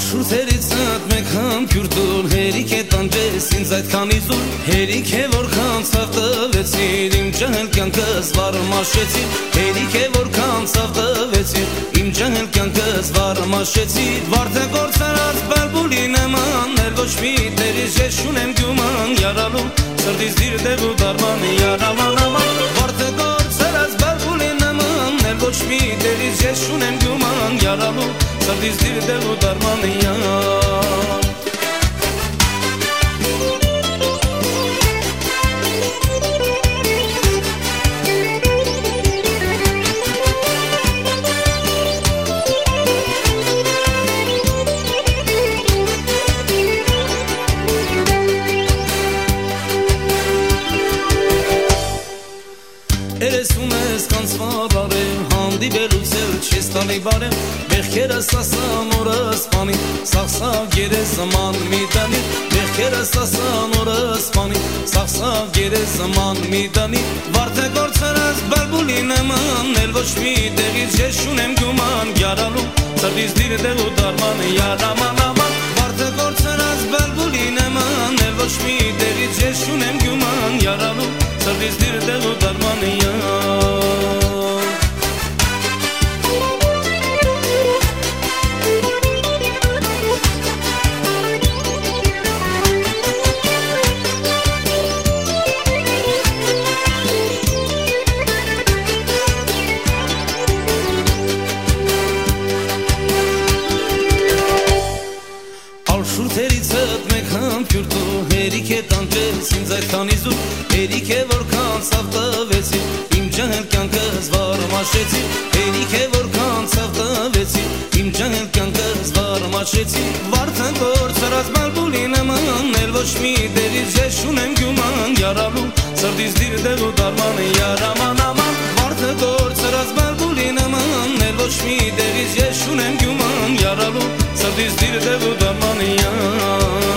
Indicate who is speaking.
Speaker 1: Աշուրթերից նատ մեկ համբյուրդուր Հերիք է տանջես ինձ այդքանի զուր Հերիք է որքան ցավ տվեցիր Իմ ջահել կյանքս վարմաշեցիր Հերիք է որքան ցավ տվեցիր Իմ ջահել կյանքս վարմաշեցիր Վարդը գործարած բալբուլի նման Ներ ոչ մի տերից ես շունեմ գյուման Յարալու սրդից դիր դեղ ու դարման Յարաման աման սրդից դիր դեղ ու դարման Յարաման Երեսում ես կանցվարարը հանդիվելուց էլ չես տալի բարեմ Մեղքերս ասան օրս պանի Սաղսաղ երես ման մի տանի Մեղքերս ասան օրս պանի Սաղսաղ երես ման մի տանի Վարդը գործարած բալբուլի նման Էլ ոչ մի տեղից ես շունեմ գուման Գյարալու սրդից դիր դեղ ու դարման Յարաման աման Վարդը գործարած բալբուլի նման Էլ ոչ մի տեղից ես շունեմ գուման Յարալու սրդից դիր դեղ ու անգամ քյուրտու հերիք է տանջես ինձ այդքանի զուտ հերիք է որքան ցավ տվեցի իմ ջահել կյանքս վարմաշեցի հերիք է որքան ցավ տվեցի իմ ջահել կյանքս վարմաշեցի վարդան գործած բալբուլին ամանել ոչ մի դերից ես ունեմ գյուման յարալու սրտից դիրդել ու դարմանը յարաման աման վարդը գործած բալբուլին ամանել ոչ մի դերից ես ունեմ գյուման յարալու Sardis dir de bu da maniyan